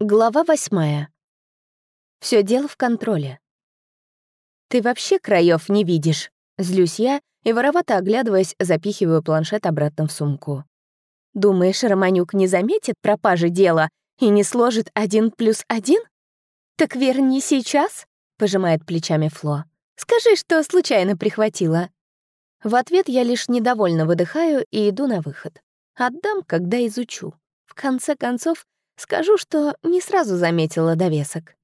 Глава восьмая. Все дело в контроле. «Ты вообще краев не видишь?» Злюсь я и, воровато оглядываясь, запихиваю планшет обратно в сумку. «Думаешь, Романюк не заметит пропажи дела и не сложит один плюс один?» «Так верни сейчас», — пожимает плечами Фло. «Скажи, что случайно прихватила». В ответ я лишь недовольно выдыхаю и иду на выход. Отдам, когда изучу. В конце концов, Скажу, что не сразу заметила довесок.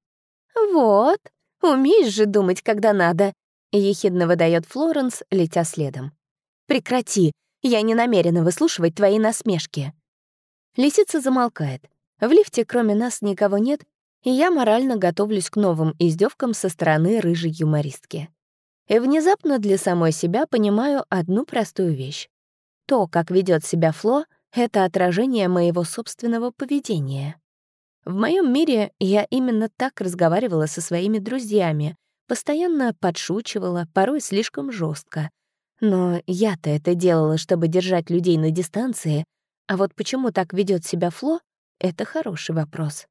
«Вот, умеешь же думать, когда надо», — ехидно выдает Флоренс, летя следом. «Прекрати, я не намерена выслушивать твои насмешки». Лисица замолкает. В лифте кроме нас никого нет, и я морально готовлюсь к новым издевкам со стороны рыжей юмористки. И внезапно для самой себя понимаю одну простую вещь. То, как ведет себя Фло — это отражение моего собственного поведения. В моем мире я именно так разговаривала со своими друзьями, постоянно подшучивала, порой слишком жестко. Но я-то это делала, чтобы держать людей на дистанции, а вот почему так ведет себя Фло — это хороший вопрос.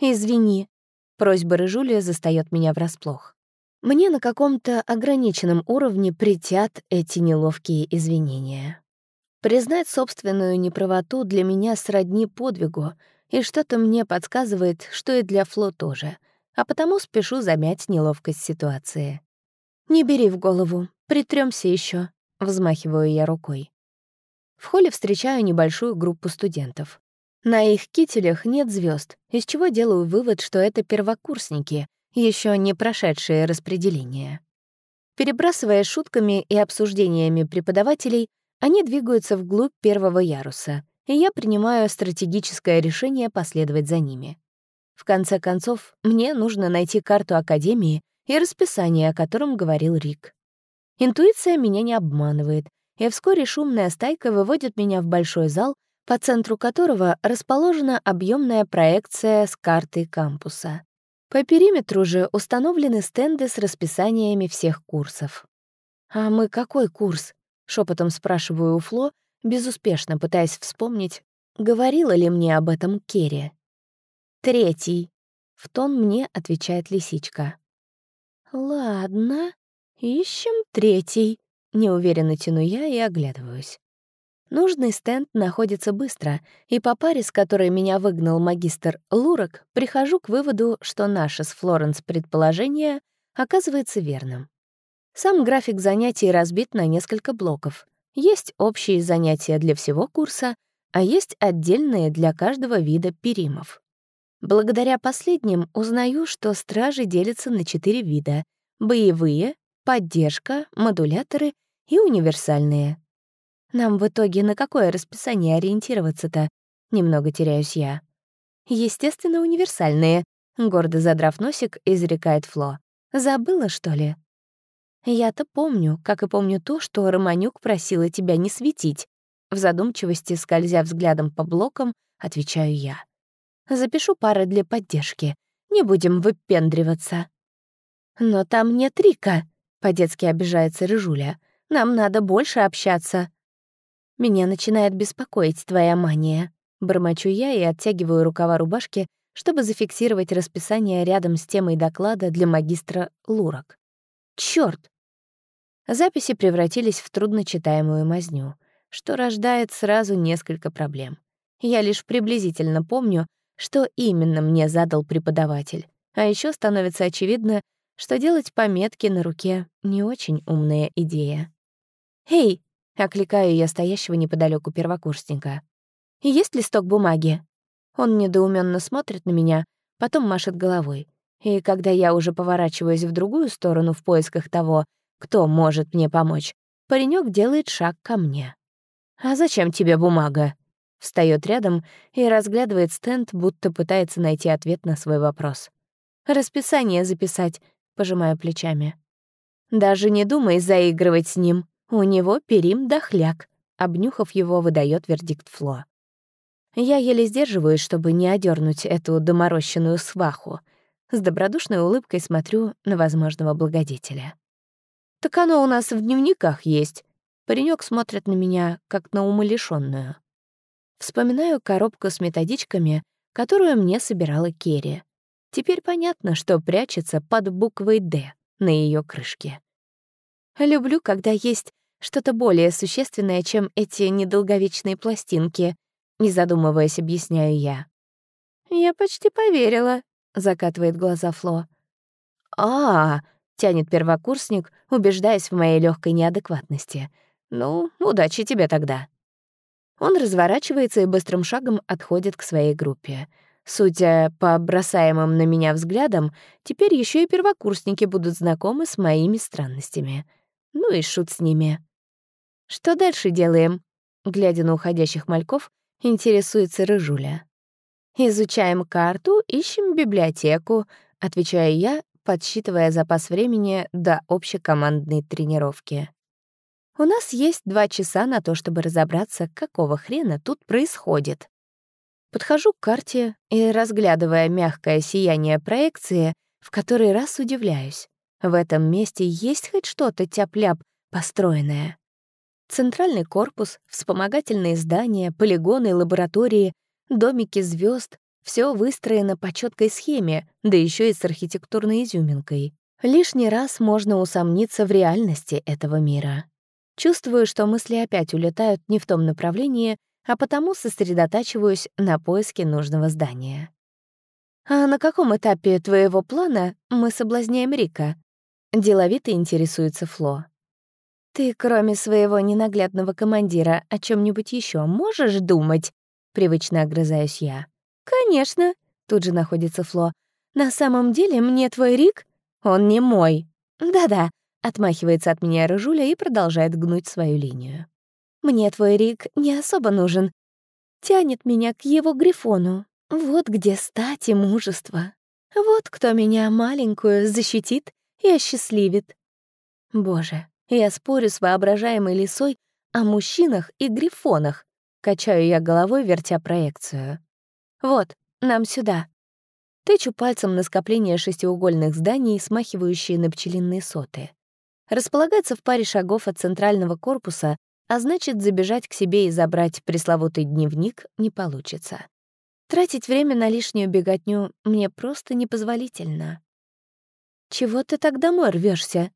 «Извини», — просьба Рыжулия застаёт меня врасплох. Мне на каком-то ограниченном уровне притят эти неловкие извинения. Признать собственную неправоту для меня сродни подвигу, и что-то мне подсказывает, что и для Фло тоже, а потому спешу замять неловкость ситуации. «Не бери в голову, притрёмся еще, взмахиваю я рукой. В холле встречаю небольшую группу студентов. На их кителях нет звезд, из чего делаю вывод, что это первокурсники, еще не прошедшие распределение. Перебрасывая шутками и обсуждениями преподавателей, они двигаются вглубь первого яруса, и я принимаю стратегическое решение последовать за ними. В конце концов, мне нужно найти карту Академии и расписание, о котором говорил Рик. Интуиция меня не обманывает, и вскоре шумная стайка выводит меня в большой зал, по центру которого расположена объемная проекция с картой кампуса. По периметру же установлены стенды с расписаниями всех курсов. «А мы какой курс?» Шепотом спрашиваю у Фло, безуспешно пытаясь вспомнить, говорила ли мне об этом Керри. «Третий», — в тон мне отвечает лисичка. «Ладно, ищем третий», — неуверенно тяну я и оглядываюсь. Нужный стенд находится быстро, и по паре, с которой меня выгнал магистр Лурок, прихожу к выводу, что наше с Флоренс предположение оказывается верным. Сам график занятий разбит на несколько блоков. Есть общие занятия для всего курса, а есть отдельные для каждого вида перимов. Благодаря последним узнаю, что стражи делятся на четыре вида — боевые, поддержка, модуляторы и универсальные. Нам в итоге на какое расписание ориентироваться-то? Немного теряюсь я. Естественно, универсальные, гордо задрав носик, изрекает Фло. Забыла, что ли? Я-то помню, как и помню то, что Романюк просила тебя не светить. В задумчивости, скользя взглядом по блокам, отвечаю я. Запишу пары для поддержки. Не будем выпендриваться. Но там нет Рика, по-детски обижается Рыжуля. Нам надо больше общаться. Меня начинает беспокоить твоя мания. Бормочу я и оттягиваю рукава рубашки, чтобы зафиксировать расписание рядом с темой доклада для магистра Лурок. Чёрт! Записи превратились в трудночитаемую мазню, что рождает сразу несколько проблем. Я лишь приблизительно помню, что именно мне задал преподаватель, а еще становится очевидно, что делать пометки на руке — не очень умная идея. «Эй!» — окликаю я стоящего неподалеку первокурсника. «Есть листок бумаги?» Он недоуменно смотрит на меня, потом машет головой. И когда я уже поворачиваюсь в другую сторону в поисках того, кто может мне помочь, паренек делает шаг ко мне. «А зачем тебе бумага?» Встает рядом и разглядывает стенд, будто пытается найти ответ на свой вопрос. «Расписание записать», — пожимаю плечами. «Даже не думай заигрывать с ним. У него перим дохляк», — обнюхав его, выдает вердикт Фло. Я еле сдерживаюсь, чтобы не одернуть эту доморощенную сваху. С добродушной улыбкой смотрю на возможного благодетеля. «Так оно у нас в дневниках есть». Паренек смотрит на меня, как на умалишённую. Вспоминаю коробку с методичками, которую мне собирала Керри. Теперь понятно, что прячется под буквой «Д» на ее крышке. Люблю, когда есть что-то более существенное, чем эти недолговечные пластинки, не задумываясь, объясняю я. «Я почти поверила», — закатывает глаза Фло. а, -а, -а тянет первокурсник, убеждаясь в моей легкой неадекватности. «Ну, удачи тебе тогда». Он разворачивается и быстрым шагом отходит к своей группе. Судя по бросаемым на меня взглядам, теперь еще и первокурсники будут знакомы с моими странностями. Ну и шут с ними. «Что дальше делаем?» Глядя на уходящих мальков, интересуется Рыжуля. «Изучаем карту, ищем библиотеку», — отвечаю я, подсчитывая запас времени до общекомандной тренировки. У нас есть два часа на то, чтобы разобраться, какого хрена тут происходит. Подхожу к карте и, разглядывая мягкое сияние проекции, в который раз удивляюсь. В этом месте есть хоть что-то тяп-ляп построенное. Центральный корпус, вспомогательные здания, полигоны, лаборатории, домики звезд — все выстроено по четкой схеме, да еще и с архитектурной изюминкой. Лишний раз можно усомниться в реальности этого мира. Чувствую, что мысли опять улетают не в том направлении, а потому сосредотачиваюсь на поиске нужного здания. «А на каком этапе твоего плана мы соблазняем Рика?» Деловито интересуется Фло. «Ты, кроме своего ненаглядного командира, о чем нибудь еще можешь думать?» Привычно огрызаюсь я. «Конечно», — тут же находится Фло. «На самом деле мне твой Рик, он не мой. Да-да, Отмахивается от меня Рыжуля и продолжает гнуть свою линию. «Мне твой Рик не особо нужен. Тянет меня к его грифону. Вот где стать и мужество. Вот кто меня маленькую защитит и осчастливит. Боже, я спорю с воображаемой лисой о мужчинах и грифонах. Качаю я головой, вертя проекцию. Вот, нам сюда. Тычу пальцем на скопление шестиугольных зданий, смахивающие на пчелиные соты располагается в паре шагов от центрального корпуса, а значит, забежать к себе и забрать пресловутый дневник не получится. Тратить время на лишнюю беготню мне просто непозволительно. «Чего ты так домой рвешься?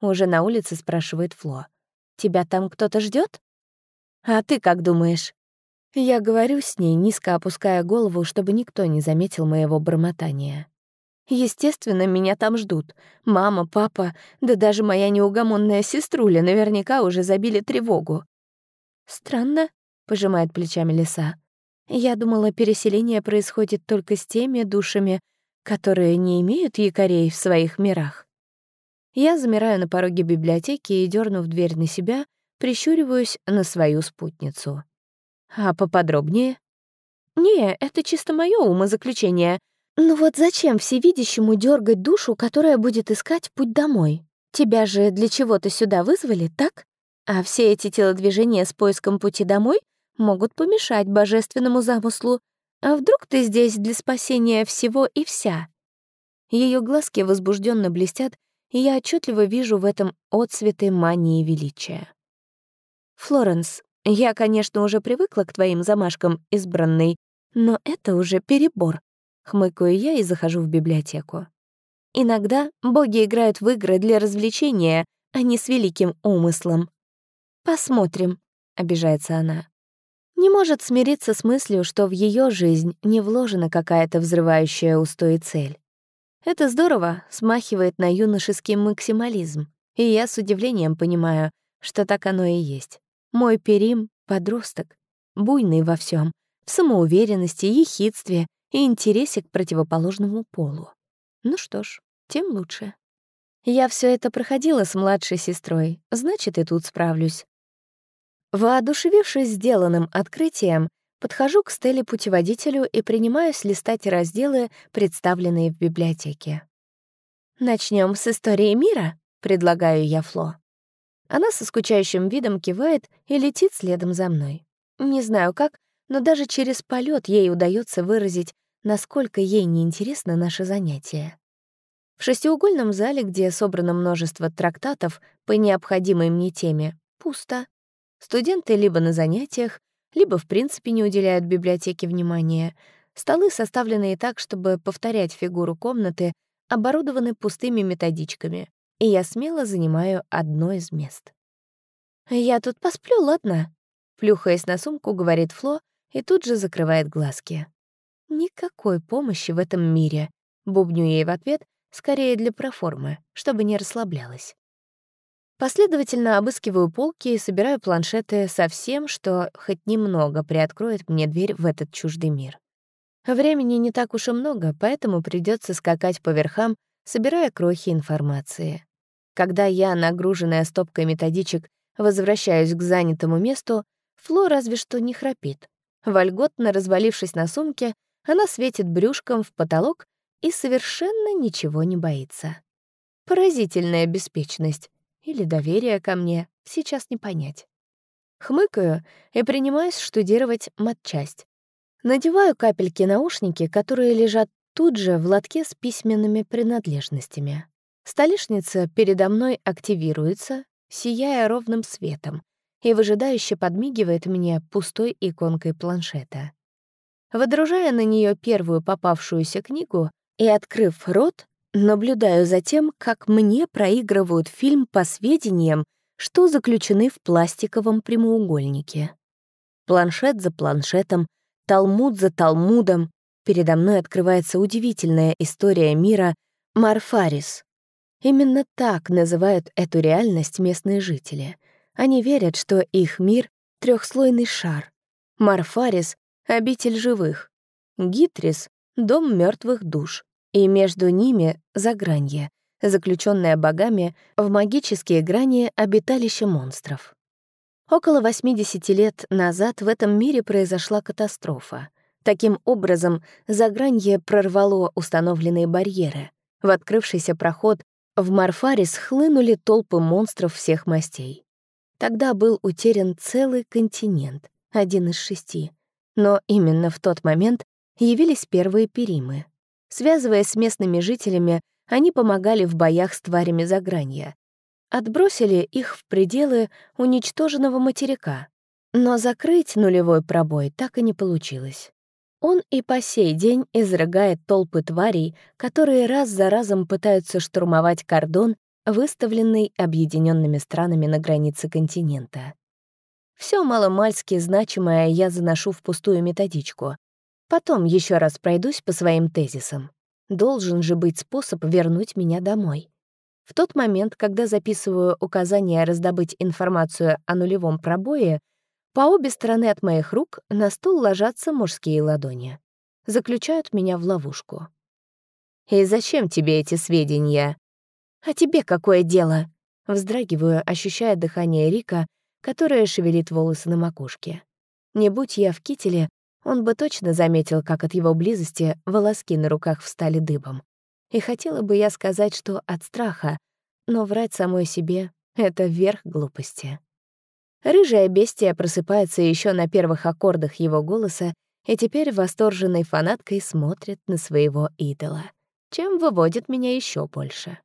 уже на улице спрашивает Фло. «Тебя там кто-то ждет? «А ты как думаешь?» Я говорю с ней, низко опуская голову, чтобы никто не заметил моего бормотания. Естественно, меня там ждут. Мама, папа, да даже моя неугомонная сеструля наверняка уже забили тревогу. «Странно», — пожимает плечами лиса. «Я думала, переселение происходит только с теми душами, которые не имеют якорей в своих мирах». Я замираю на пороге библиотеки и, дернув дверь на себя, прищуриваюсь на свою спутницу. «А поподробнее?» «Не, это чисто мое умозаключение», ну вот зачем всевидящему дергать душу, которая будет искать путь домой? Тебя же для чего-то сюда вызвали, так? А все эти телодвижения с поиском пути домой могут помешать божественному замыслу. А вдруг ты здесь для спасения всего и вся? Ее глазки возбужденно блестят, и я отчетливо вижу в этом отцветы мании величия. «Флоренс, я, конечно, уже привыкла к твоим замашкам, избранной, но это уже перебор. Хмыкаю я и захожу в библиотеку. Иногда боги играют в игры для развлечения, а не с великим умыслом. «Посмотрим», — обижается она. Не может смириться с мыслью, что в ее жизнь не вложена какая-то взрывающая устои цель. Это здорово, смахивает на юношеский максимализм, и я с удивлением понимаю, что так оно и есть. Мой перим — подросток, буйный во всем, в самоуверенности, ехидстве и интересе к противоположному полу. Ну что ж, тем лучше. Я все это проходила с младшей сестрой, значит, и тут справлюсь. Воодушевившись сделанным открытием, подхожу к Стелле-путеводителю и принимаюсь листать разделы, представленные в библиотеке. Начнем с истории мира», — предлагаю я Фло. Она со скучающим видом кивает и летит следом за мной. Не знаю как, но даже через полет ей удается выразить, насколько ей неинтересно наше занятие. В шестиугольном зале, где собрано множество трактатов по необходимой мне теме, пусто. Студенты либо на занятиях, либо в принципе не уделяют библиотеке внимания. Столы, составленные так, чтобы повторять фигуру комнаты, оборудованы пустыми методичками, и я смело занимаю одно из мест. «Я тут посплю, ладно?» Плюхаясь на сумку, говорит Фло и тут же закрывает глазки. «Никакой помощи в этом мире», — бубню ей в ответ, скорее для проформы, чтобы не расслаблялась. Последовательно обыскиваю полки и собираю планшеты со всем, что хоть немного приоткроет мне дверь в этот чуждый мир. Времени не так уж и много, поэтому придется скакать по верхам, собирая крохи информации. Когда я, нагруженная стопкой методичек, возвращаюсь к занятому месту, Фло разве что не храпит. Вольготно развалившись на сумке, она светит брюшком в потолок и совершенно ничего не боится. Поразительная беспечность или доверие ко мне, сейчас не понять. Хмыкаю и принимаюсь штудировать матчасть. Надеваю капельки-наушники, которые лежат тут же в лотке с письменными принадлежностями. Столешница передо мной активируется, сияя ровным светом, и выжидающе подмигивает мне пустой иконкой планшета. Выдружая на нее первую попавшуюся книгу и, открыв рот, наблюдаю за тем, как мне проигрывают фильм по сведениям, что заключены в пластиковом прямоугольнике. Планшет за планшетом Талмуд за Талмудом, передо мной открывается удивительная история мира Марфарис. Именно так называют эту реальность местные жители. Они верят, что их мир — трехслойный шар. Марфарис — обитель живых. Гитрис — дом мертвых душ. И между ними — загранье, заключенное богами в магические грани обиталища монстров. Около 80 лет назад в этом мире произошла катастрофа. Таким образом, загранье прорвало установленные барьеры. В открывшийся проход в Марфарис хлынули толпы монстров всех мастей. Тогда был утерян целый континент, один из шести. Но именно в тот момент явились первые перимы. Связываясь с местными жителями, они помогали в боях с тварями загранья, отбросили их в пределы уничтоженного материка. Но закрыть нулевой пробой так и не получилось. Он и по сей день изрыгает толпы тварей, которые раз за разом пытаются штурмовать кордон, выставленный объединенными странами на границе континента. Все маломальски значимое я заношу в пустую методичку. Потом еще раз пройдусь по своим тезисам. Должен же быть способ вернуть меня домой. В тот момент, когда записываю указание раздобыть информацию о нулевом пробое, по обе стороны от моих рук на стол ложатся мужские ладони. Заключают меня в ловушку. «И зачем тебе эти сведения?» «А тебе какое дело?» Вздрагиваю, ощущая дыхание Рика, которое шевелит волосы на макушке. Не будь я в кителе, он бы точно заметил, как от его близости волоски на руках встали дыбом. И хотела бы я сказать, что от страха, но врать самой себе — это верх глупости. Рыжая бестия просыпается еще на первых аккордах его голоса и теперь восторженной фанаткой смотрит на своего идола, чем выводит меня еще больше.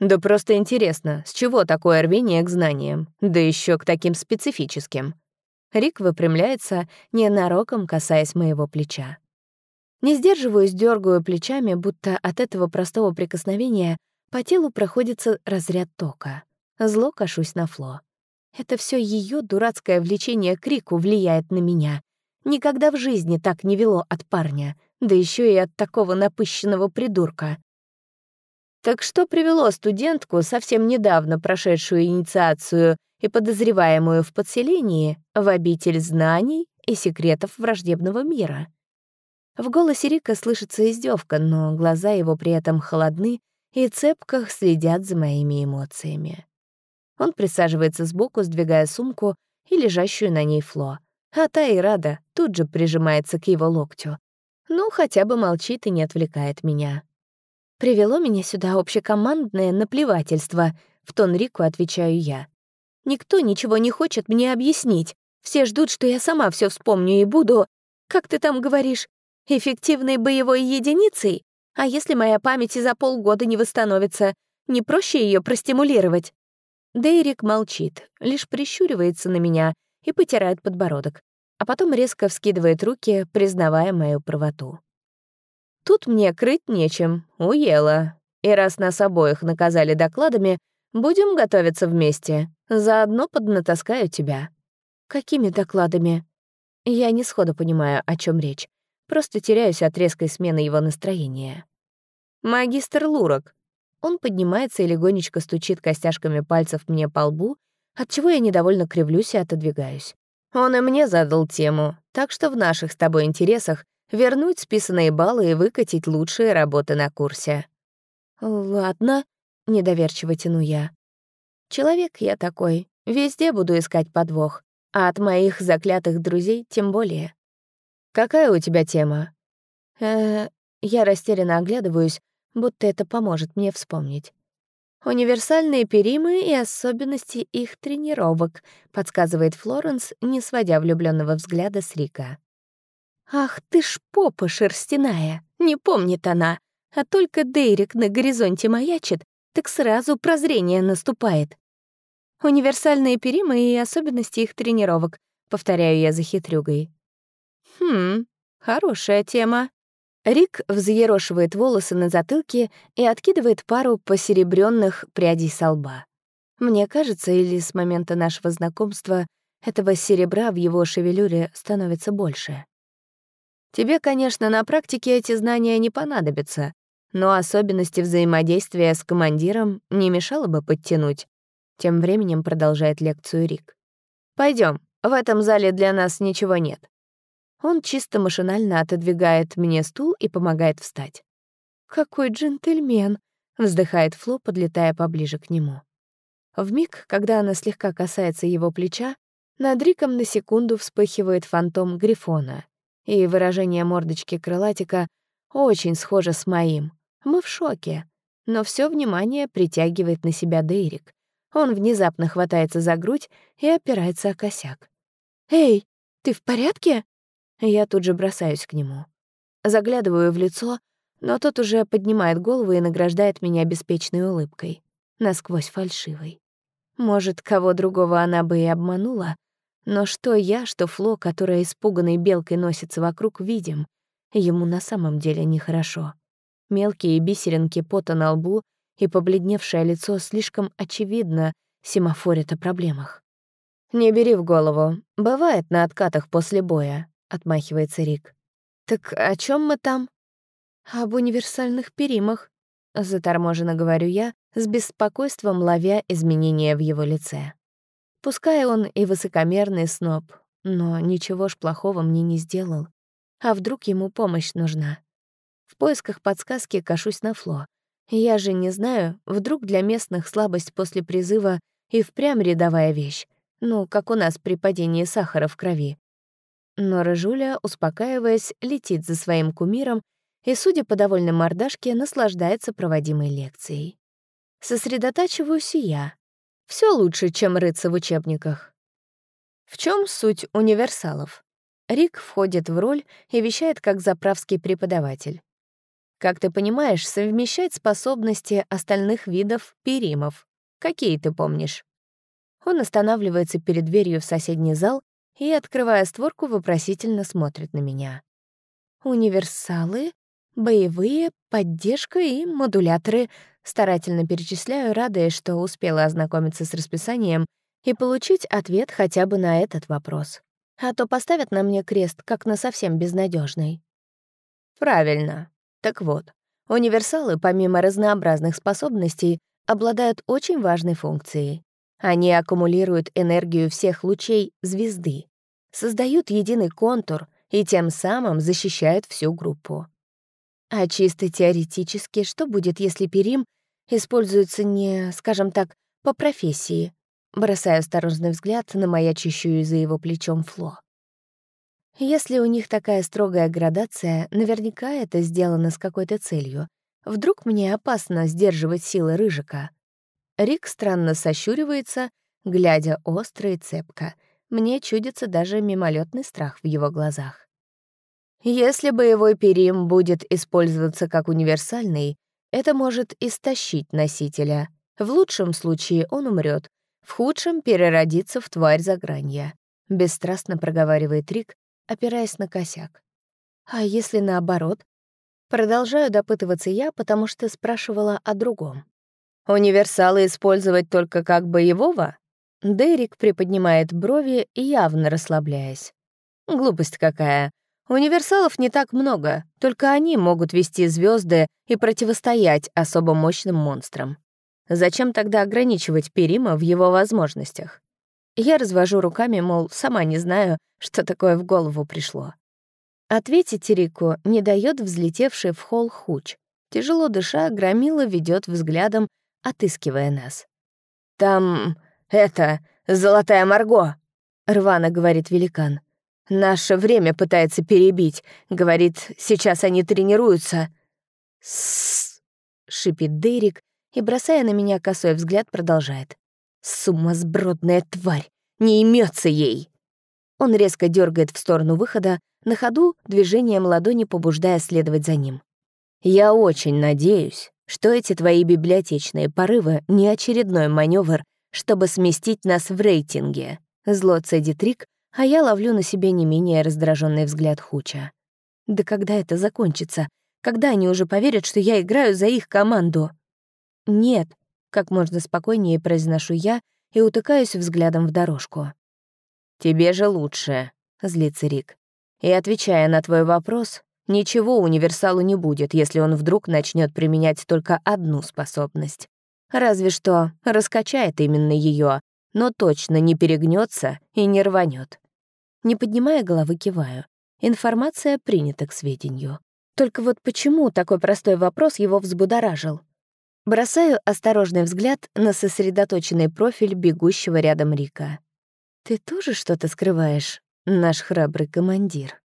Да просто интересно, с чего такое рвение к знаниям, да еще к таким специфическим? Рик выпрямляется, ненароком касаясь моего плеча. Не сдерживаюсь, дергаю плечами, будто от этого простого прикосновения по телу проходится разряд тока. Зло кашусь на Фло. Это все ее дурацкое влечение к Рику влияет на меня. Никогда в жизни так не вело от парня, да еще и от такого напыщенного придурка. Так что привело студентку, совсем недавно прошедшую инициацию и подозреваемую в подселении, в обитель знаний и секретов враждебного мира? В голосе Рика слышится издевка, но глаза его при этом холодны и цепко следят за моими эмоциями. Он присаживается сбоку, сдвигая сумку и лежащую на ней Фло. А та и рада тут же прижимается к его локтю. Ну, хотя бы молчит и не отвлекает меня. Привело меня сюда общекомандное наплевательство, в тон Рику отвечаю я. Никто ничего не хочет мне объяснить. Все ждут, что я сама все вспомню и буду, как ты там говоришь, Эффективной боевой единицей? А если моя память и за полгода не восстановится, не проще ее простимулировать? Дейрик молчит, лишь прищуривается на меня и потирает подбородок. а потом резко вскидывает руки, признавая мою правоту. Тут мне крыть нечем, уела. И раз нас обоих наказали докладами, будем готовиться вместе. Заодно поднатаскаю тебя. Какими докладами? Я не сходу понимаю, о чем речь. Просто теряюсь от резкой смены его настроения. Магистр Лурок. Он поднимается и легонечко стучит костяшками пальцев мне по лбу, отчего я недовольно кривлюсь и отодвигаюсь. Он и мне задал тему, так что в наших с тобой интересах вернуть списанные баллы и выкатить лучшие работы на курсе. «Ладно», — недоверчиво тяну я. «Человек я такой, везде буду искать подвох, а от моих заклятых друзей тем более». «Какая у тебя тема?» э Я растерянно оглядываюсь, будто это поможет мне вспомнить. «Универсальные перимы и особенности их тренировок», — подсказывает Флоренс, не сводя влюбленного взгляда с Рика. «Ах ты ж попа шерстяная! Не помнит она! А только Дейрик на горизонте маячит, так сразу прозрение наступает. Универсальные перимы и особенности их тренировок, повторяю я за хитрюгой. Хм, хорошая тема. Рик взъерошивает волосы на затылке и откидывает пару посеребрённых прядей со лба. Мне кажется, или с момента нашего знакомства этого серебра в его шевелюре становится больше. Тебе, конечно, на практике эти знания не понадобятся, но особенности взаимодействия с командиром не мешало бы подтянуть. Тем временем продолжает лекцию Рик. Пойдем, в этом зале для нас ничего нет. Он чисто машинально отодвигает мне стул и помогает встать. «Какой джентльмен!» — вздыхает Фло, подлетая поближе к нему. В миг, когда она слегка касается его плеча, над Риком на секунду вспыхивает фантом Грифона, и выражение мордочки крылатика очень схоже с моим. Мы в шоке. Но все внимание притягивает на себя Дейрик. Он внезапно хватается за грудь и опирается о косяк. «Эй, ты в порядке?» Я тут же бросаюсь к нему. Заглядываю в лицо, но тот уже поднимает голову и награждает меня беспечной улыбкой, насквозь фальшивой. Может, кого другого она бы и обманула, но что я, что Фло, которая испуганной белкой носится вокруг, видим. Ему на самом деле нехорошо. Мелкие бисеринки пота на лбу и побледневшее лицо слишком очевидно семафорят о проблемах. «Не бери в голову. Бывает на откатах после боя», — отмахивается Рик. «Так о чем мы там?» «Об универсальных перимах», — заторможенно говорю я, с беспокойством ловя изменения в его лице. Пускай он и высокомерный сноб, но ничего ж плохого мне не сделал. А вдруг ему помощь нужна? В поисках подсказки кашусь на Фло. Я же не знаю, вдруг для местных слабость после призыва и впрямь рядовая вещь. Ну, как у нас при падении сахара в крови. Но Рыжуля, успокаиваясь, летит за своим кумиром и, судя по довольной мордашке, наслаждается проводимой лекцией. Сосредотачиваюсь и я, все лучше, чем рыться в учебниках. В чем суть универсалов? Рик входит в роль и вещает как заправский преподаватель. Как ты понимаешь, совмещать способности остальных видов перимов. Какие ты помнишь? Он останавливается перед дверью в соседний зал и, открывая створку, вопросительно смотрит на меня. Универсалы, боевые, поддержка и модуляторы — Старательно перечисляю, радуясь, что успела ознакомиться с расписанием и получить ответ хотя бы на этот вопрос. А то поставят на мне крест, как на совсем безнадежный. Правильно. Так вот, универсалы, помимо разнообразных способностей, обладают очень важной функцией. Они аккумулируют энергию всех лучей звезды, создают единый контур и тем самым защищают всю группу. А чисто теоретически, что будет, если перим используется не, скажем так, по профессии? Бросаю осторожный взгляд на маячащую за его плечом Фло. Если у них такая строгая градация, наверняка это сделано с какой-то целью. Вдруг мне опасно сдерживать силы Рыжика. Рик странно сощуривается, глядя остро и цепко. Мне чудится даже мимолетный страх в его глазах. Если боевой перим будет использоваться как универсальный, это может истощить носителя. В лучшем случае он умрет, в худшем — переродится в тварь загранья. — бесстрастно проговаривает Рик, опираясь на косяк. «А если наоборот?» Продолжаю допытываться я, потому что спрашивала о другом. «Универсалы использовать только как боевого?» Дерек приподнимает брови, явно расслабляясь. «Глупость какая. Универсалов не так много, только они могут вести звезды и противостоять особо мощным монстрам. Зачем тогда ограничивать Перима в его возможностях? Я развожу руками, мол, сама не знаю, что такое в голову пришло. Ответить Рику не дает взлетевший в холл хуч. Тяжело дыша, Громила ведет взглядом, отыскивая нас. «Там... это... золотая Марго!» — рвано говорит великан. «Наше время пытается перебить. Говорит, сейчас они тренируются». «С-с-с!» шипит Дерек и, бросая на меня косой взгляд, продолжает. «Сумасбродная тварь! Не имется ей!» Он резко дергает в сторону выхода, на ходу движением ладони побуждая следовать за ним. «Я очень надеюсь, что эти твои библиотечные порывы — не очередной маневр, чтобы сместить нас в рейтинге», — зло цедит Рик, а я ловлю на себе не менее раздраженный взгляд Хуча. «Да когда это закончится? Когда они уже поверят, что я играю за их команду?» «Нет», — как можно спокойнее произношу я и утыкаюсь взглядом в дорожку. «Тебе же лучше», — злится Рик. И отвечая на твой вопрос, ничего универсалу не будет, если он вдруг начнет применять только одну способность. Разве что раскачает именно ее, но точно не перегнется и не рванет. Не поднимая головы, киваю. Информация принята к сведению. Только вот почему такой простой вопрос его взбудоражил? Бросаю осторожный взгляд на сосредоточенный профиль бегущего рядом Рика. «Ты тоже что-то скрываешь?» наш храбрый командир.